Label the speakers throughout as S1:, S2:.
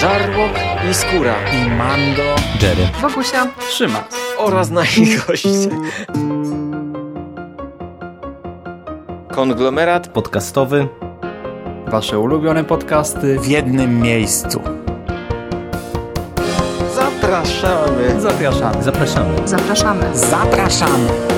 S1: Żarłok i Skóra
S2: i Mando,
S3: Jerry,
S4: Wokusia,
S3: Szymas
S1: oraz nasi goście. Konglomerat
S3: podcastowy.
S2: wasze ulubione podcasty w jednym miejscu.
S1: zapraszamy.
S2: Zapraszamy.
S3: Zapraszamy.
S4: zapraszamy.
S2: Zapraszamy.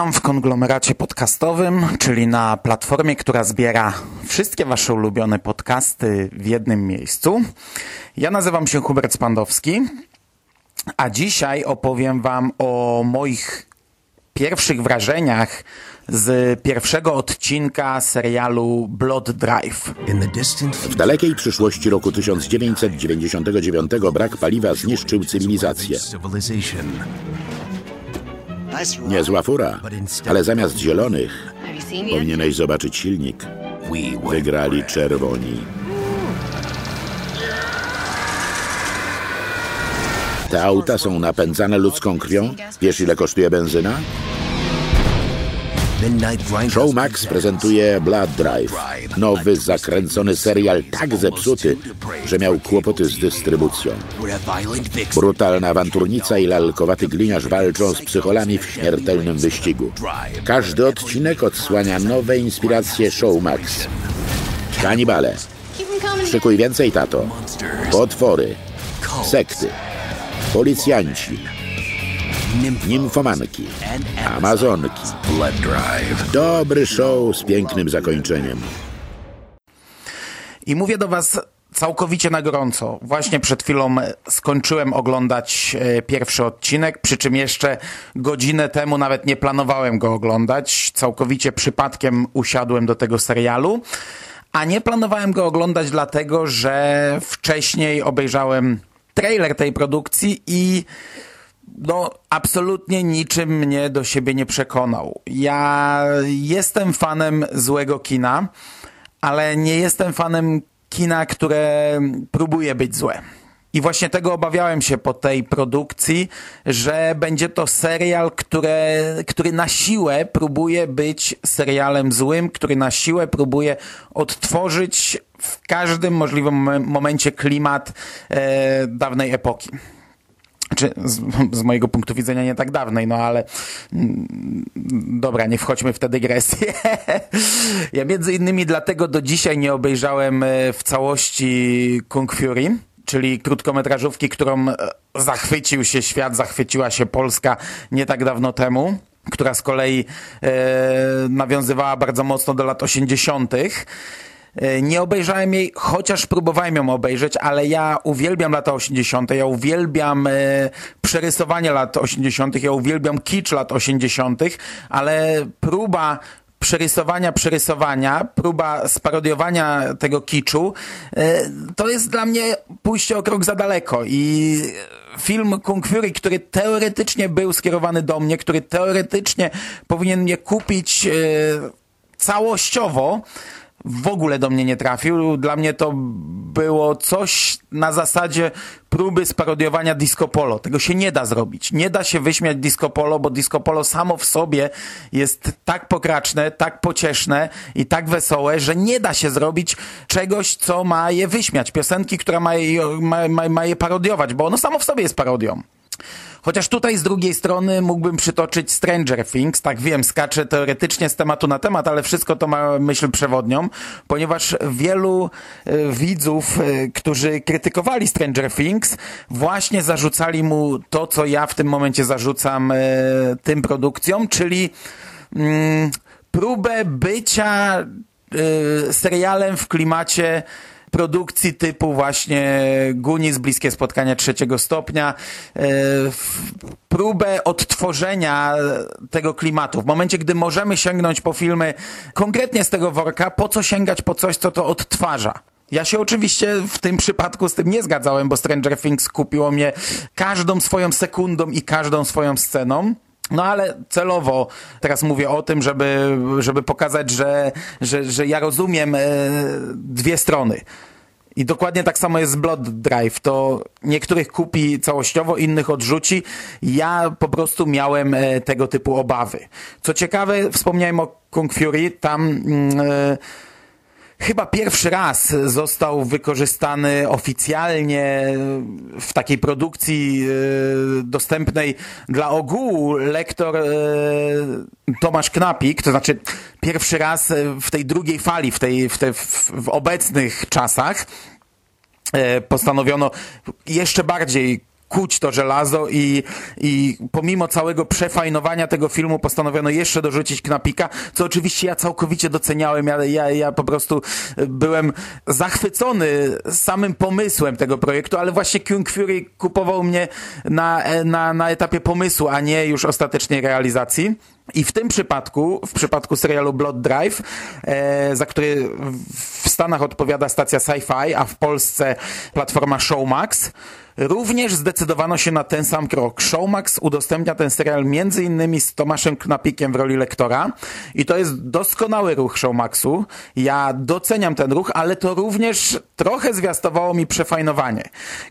S2: Witam w konglomeracie podcastowym, czyli na platformie, która zbiera wszystkie Wasze ulubione podcasty w jednym miejscu. Ja nazywam się Hubert Spandowski, a dzisiaj opowiem Wam o moich pierwszych wrażeniach z pierwszego odcinka serialu Blood Drive.
S5: W dalekiej przyszłości roku 1999 brak paliwa zniszczył cywilizację. Niezła fura, ale zamiast zielonych powinieneś zobaczyć silnik. Wygrali czerwoni. Te auta są napędzane ludzką krwią. Wiesz ile kosztuje benzyna? Show Max prezentuje Blood Drive. Nowy, zakręcony serial tak zepsuty, że miał kłopoty z dystrybucją. Brutalna awanturnica i lalkowaty gliniarz walczą z psycholami w śmiertelnym wyścigu. Każdy odcinek odsłania nowe inspiracje Show Max. Kanibale. Szykuj więcej, tato. Potwory. Sekty. Policjanci. Nimfomanki. Amazonki. Dobry show z pięknym zakończeniem.
S2: I mówię do Was całkowicie na gorąco. Właśnie przed chwilą skończyłem oglądać e, pierwszy odcinek, przy czym jeszcze godzinę temu nawet nie planowałem go oglądać. Całkowicie przypadkiem usiadłem do tego serialu. A nie planowałem go oglądać dlatego, że wcześniej obejrzałem trailer tej produkcji i no, absolutnie niczym mnie do siebie nie przekonał. Ja jestem fanem złego kina, ale nie jestem fanem kina, które próbuje być złe. I właśnie tego obawiałem się po tej produkcji, że będzie to serial, które, który na siłę próbuje być serialem złym, który na siłę próbuje odtworzyć w każdym możliwym mom- momencie klimat e, dawnej epoki czy z, z mojego punktu widzenia nie tak dawnej, no ale mm, dobra, nie wchodźmy w tę dygresję. ja między innymi dlatego do dzisiaj nie obejrzałem e, w całości Kung Fury, czyli krótkometrażówki, którą e, zachwycił się świat, zachwyciła się Polska nie tak dawno temu która z kolei e, nawiązywała bardzo mocno do lat 80. E, Nie obejrzałem jej, chociaż próbowałem ją obejrzeć, ale ja uwielbiam lata 80., ja uwielbiam e, przerysowanie lat 80., ja uwielbiam kicz lat 80., ale próba przerysowania, przerysowania, próba sparodiowania tego kiczu, e, to jest dla mnie pójście o krok za daleko i film Kung Fury, który teoretycznie był skierowany do mnie, który teoretycznie powinien mnie kupić e, całościowo, w ogóle do mnie nie trafił. Dla mnie to było coś na zasadzie próby sparodiowania disco polo. Tego się nie da zrobić. Nie da się wyśmiać disco polo, bo disco polo samo w sobie jest tak pokraczne, tak pocieszne i tak wesołe, że nie da się zrobić czegoś, co ma je wyśmiać. Piosenki, która ma je, ma, ma, ma je parodiować, bo ono samo w sobie jest parodią. Chociaż tutaj z drugiej strony mógłbym przytoczyć Stranger Things, tak wiem, skaczę teoretycznie z tematu na temat, ale wszystko to ma myśl przewodnią, ponieważ wielu e, widzów, e, którzy krytykowali Stranger Things, właśnie zarzucali mu to, co ja w tym momencie zarzucam e, tym produkcjom, czyli mm, próbę bycia serialem w klimacie produkcji typu właśnie Goonies, Bliskie Spotkania Trzeciego Stopnia, e, próbę odtworzenia tego klimatu. W momencie, gdy możemy sięgnąć po filmy konkretnie z tego worka, po co sięgać po coś, co to odtwarza? Ja się oczywiście w tym przypadku z tym nie zgadzałem, bo Stranger Things kupiło mnie każdą swoją sekundą i każdą swoją sceną. No ale celowo teraz mówię o tym, żeby, żeby pokazać, że, że, że ja rozumiem e, dwie strony. I dokładnie tak samo jest z Blood Drive. To niektórych kupi całościowo, innych odrzuci. Ja po prostu miałem e, tego typu obawy. Co ciekawe, wspomniałem o Kung Fury, tam... Mm, e, chyba pierwszy raz został wykorzystany oficjalnie w takiej produkcji e, dostępnej dla ogółu. Lektor e, Tomasz Knapik, to znaczy pierwszy raz w tej drugiej fali, w, tej, w, te, w, obecnych czasach e, postanowiono jeszcze bardziej kuć to żelazo i, i pomimo całego przefajnowania tego filmu postanowiono jeszcze dorzucić knapika, co oczywiście ja całkowicie doceniałem. Ja, ja, ja po prostu byłem zachwycony samym pomysłem tego projektu, ale właśnie Kung Fury kupował mnie na, na, na etapie pomysłu, a nie już ostatecznej realizacji. I w tym przypadku, w przypadku serialu Blood Drive, e, za który w Stanach odpowiada stacja Sci-Fi, a w Polsce platforma Showmax, również zdecydowano się na ten sam krok. Showmax udostępnia ten serial innymi z Tomaszem Knapikiem w roli lektora i to jest doskonały ruch Showmaxu. Ja doceniam ten ruch, ale to również trochę zwiastowało mi przefajnowanie.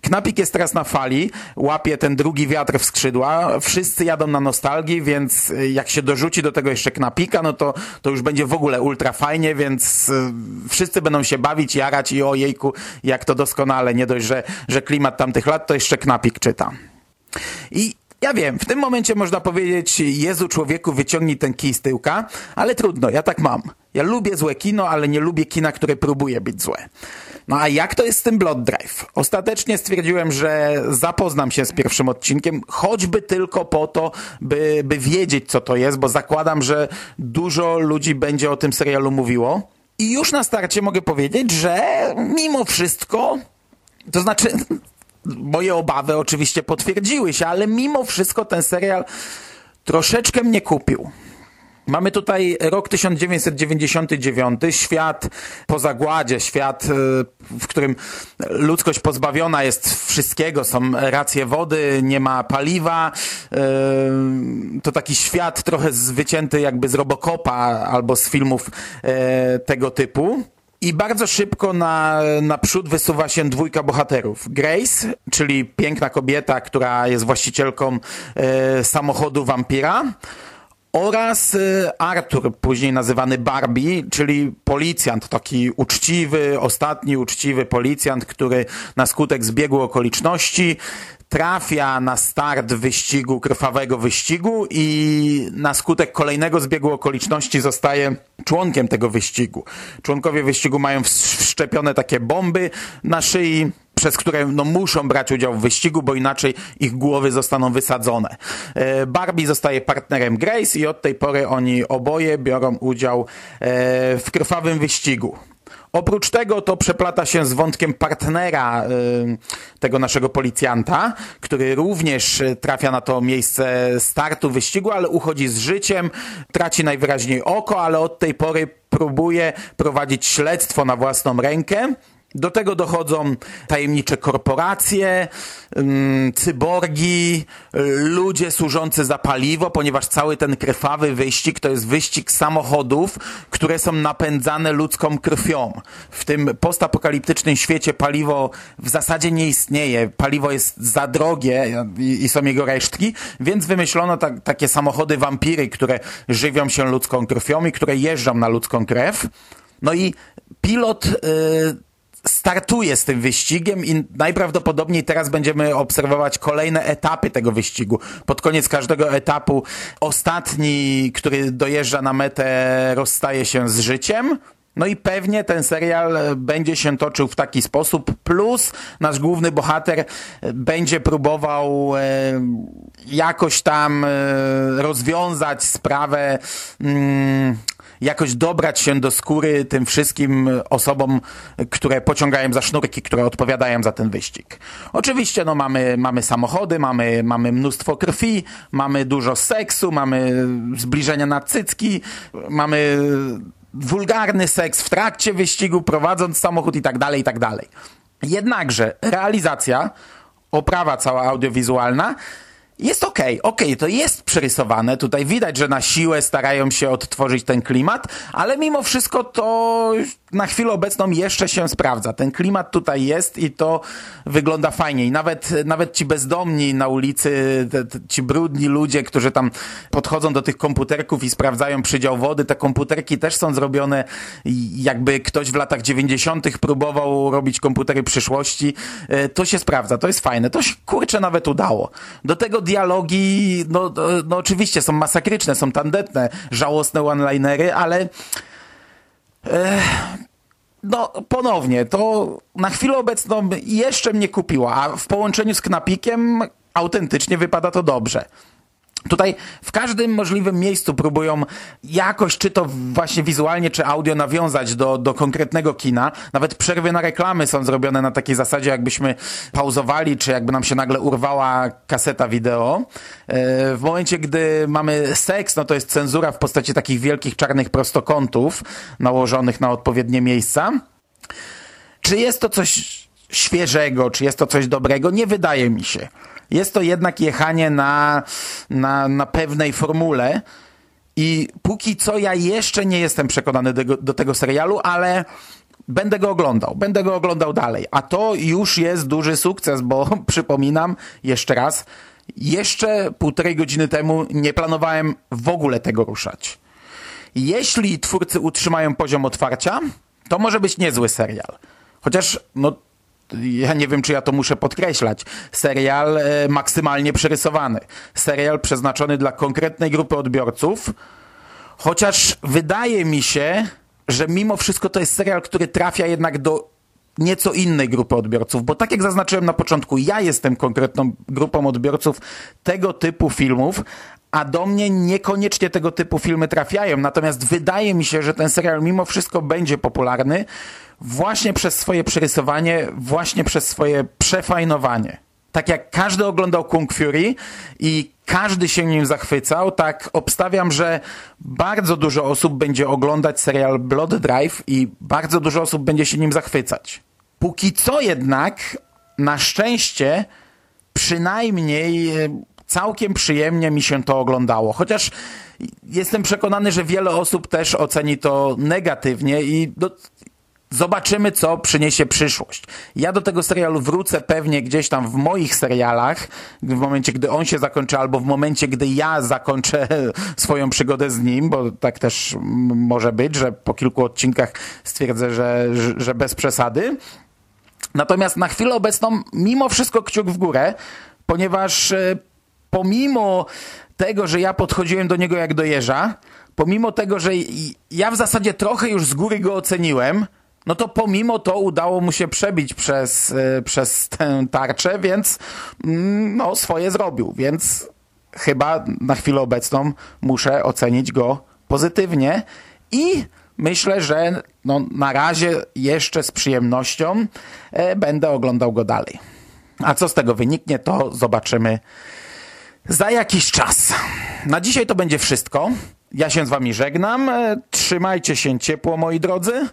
S2: Knapik jest teraz na fali, łapie ten drugi wiatr w skrzydła, wszyscy jadą na nostalgii, więc jak się dorzuci do tego jeszcze Knapika, no to, to już będzie w ogóle ultra fajnie, więc y, wszyscy będą się bawić, jarać i ojejku, jak to doskonale, nie dość, że, że klimat tamtych lat, to jeszcze Knapik czyta. I ja wiem, w tym momencie można powiedzieć, Jezu człowieku, wyciągnij ten kij z tyłka, ale trudno, ja tak mam. Ja lubię złe kino, ale nie lubię kina, które próbuje być złe. No a jak to jest z tym Blood Drive? Ostatecznie stwierdziłem, że zapoznam się z pierwszym odcinkiem, choćby tylko po to, by, by wiedzieć, co to jest, bo zakładam, że dużo ludzi będzie o tym serialu mówiło. I już na starcie mogę powiedzieć, że mimo wszystko, to znaczy moje obawy oczywiście potwierdziły się, ale mimo wszystko ten serial troszeczkę mnie kupił. Mamy tutaj rok 1999, świat po zagładzie, świat, e, w którym ludzkość pozbawiona jest wszystkiego, są racje wody, nie ma paliwa. E, to taki świat trochę wycięty jakby z Robocopa albo z filmów e, tego typu. I bardzo szybko na, naprzód wysuwa się dwójka bohaterów. Grace, czyli piękna kobieta, która jest właścicielką e, samochodu wampira oraz e, Arthur, później nazywany Barbie, czyli policjant, taki uczciwy, ostatni uczciwy policjant, który na skutek zbiegu okoliczności trafia na start wyścigu, krwawego wyścigu i na skutek kolejnego zbiegu okoliczności zostaje członkiem tego wyścigu. Członkowie wyścigu mają wszczepione takie bomby na szyi, przez które no, muszą brać udział w wyścigu, bo inaczej ich głowy zostaną wysadzone. E, Barbie zostaje partnerem Grace i od tej pory oni oboje biorą udział e, w krwawym wyścigu. Oprócz tego to przeplata się z wątkiem partnera y, tego naszego policjanta, który również y, trafia na to miejsce startu wyścigu, ale uchodzi z życiem, traci najwyraźniej oko, ale od tej pory próbuje prowadzić śledztwo na własną rękę do tego dochodzą tajemnicze korporacje, cyborgi, ludzie służący za paliwo, ponieważ cały ten krwawy wyścig to jest wyścig samochodów, które są napędzane ludzką krwią. W tym postapokaliptycznym świecie paliwo w zasadzie nie istnieje. Paliwo jest za drogie i, i są jego resztki, więc wymyślono ta, takie samochody wampiry, które żywią się ludzką krwią i które jeżdżą na ludzką krew. No i pilot... Yy, startuje z tym wyścigiem i najprawdopodobniej teraz będziemy obserwować kolejne etapy tego wyścigu. Pod koniec każdego etapu ostatni, który dojeżdża na metę, rozstaje się z życiem. No i pewnie ten serial będzie się toczył w taki sposób, plus nasz główny bohater będzie próbował e, jakoś tam e, rozwiązać sprawę mm, jakoś dobrać się do skóry tym wszystkim osobom, które pociągają za sznurki, które odpowiadają za ten wyścig. Oczywiście no, mamy, mamy samochody, mamy, mamy mnóstwo krwi, mamy dużo seksu, mamy zbliżenia na cycki, mamy wulgarny seks w trakcie wyścigu, prowadząc samochód i tak dalej, i tak dalej. Jednakże realizacja, oprawa cała audiowizualna jest okej, okej, to jest przerysowane. Tutaj widać, że na siłę starają się odtworzyć ten klimat, ale mimo wszystko to na chwilę obecną jeszcze się sprawdza. Ten klimat tutaj jest i to wygląda fajnie. I nawet, nawet ci bezdomni na ulicy, te, te, ci brudni ludzie, którzy tam podchodzą do tych komputerków i sprawdzają przydział wody, te komputerki też są zrobione jakby ktoś w latach 90. próbował robić komputery przyszłości. E, to się sprawdza, to jest fajne. To się kurczę nawet udało. Do tego dialogi, no, no oczywiście są masakryczne, są tandetne, żałosne one-linery, ale no, ponownie, to na chwilę obecną jeszcze mnie kupiła, a w połączeniu z Knapikiem autentycznie wypada to dobrze. Tutaj w każdym możliwym miejscu próbują jakoś, czy to właśnie wizualnie, czy audio nawiązać do, do konkretnego kina. Nawet przerwy na reklamy są zrobione na takiej zasadzie, jakbyśmy pauzowali, czy jakby nam się nagle urwała kaseta wideo. E, w momencie, gdy mamy seks, no to jest cenzura w postaci takich wielkich czarnych prostokątów nałożonych na odpowiednie miejsca. Czy jest to coś świeżego, czy jest to coś dobrego? Nie wydaje mi się. Jest to jednak jechanie na, na, na pewnej formule. I póki co ja jeszcze nie jestem przekonany do, do tego serialu, ale będę go oglądał, będę go oglądał dalej. A to już jest duży sukces, bo przypominam jeszcze raz, jeszcze półtorej godziny temu nie planowałem w ogóle tego ruszać. Jeśli twórcy utrzymają poziom otwarcia, to może być niezły serial. Chociaż no, ja nie wiem, czy ja to muszę podkreślać, serial e, maksymalnie przerysowany. Serial przeznaczony dla konkretnej grupy odbiorców, chociaż wydaje mi się, że mimo wszystko to jest serial, który trafia jednak do nieco innej grupy odbiorców, bo tak jak zaznaczyłem na początku, ja jestem konkretną grupą odbiorców tego typu filmów, a do mnie niekoniecznie tego typu filmy trafiają. Natomiast wydaje mi się, że ten serial mimo wszystko będzie popularny właśnie przez swoje przerysowanie, właśnie przez swoje przefajnowanie. Tak jak każdy oglądał Kung Fury i każdy się nim zachwycał, tak obstawiam, że bardzo dużo osób będzie oglądać serial Blood Drive i bardzo dużo osób będzie się nim zachwycać. Póki co jednak, na szczęście, przynajmniej całkiem przyjemnie mi się to oglądało. Chociaż jestem przekonany, że wiele osób też oceni to negatywnie i do, Zobaczymy, co przyniesie przyszłość. Ja do tego serialu wrócę pewnie gdzieś tam w moich serialach, w momencie, gdy on się zakończy, albo w momencie, gdy ja zakończę swoją przygodę z nim, bo tak też może być, że po kilku odcinkach stwierdzę, że, że bez przesady. Natomiast na chwilę obecną, mimo wszystko kciuk w górę, ponieważ e, pomimo tego, że ja podchodziłem do niego jak do jeża, pomimo tego, że ja w zasadzie trochę już z góry go oceniłem, no to pomimo to udało mu się przebić przez, e, przez tę tarczę, więc mm, no, swoje zrobił, więc chyba na chwilę obecną muszę ocenić go pozytywnie i myślę, że no, na razie jeszcze z przyjemnością e, będę oglądał go dalej. A co z tego wyniknie, to zobaczymy za jakiś czas. Na dzisiaj to będzie wszystko. Ja się z wami żegnam. E, trzymajcie się ciepło, moi drodzy.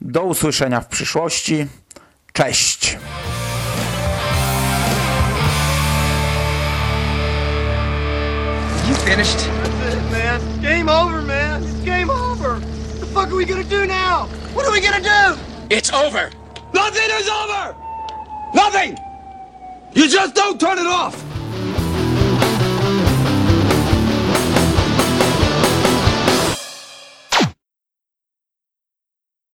S2: Do usłyszenia w przyszłości. Cześć!
S1: You finished?
S3: That's it, man. Game over, man. It's game over. What the fuck are we gonna do now? What are we gonna do?
S4: It's over. Nothing is over. Nothing. You just don't turn it off.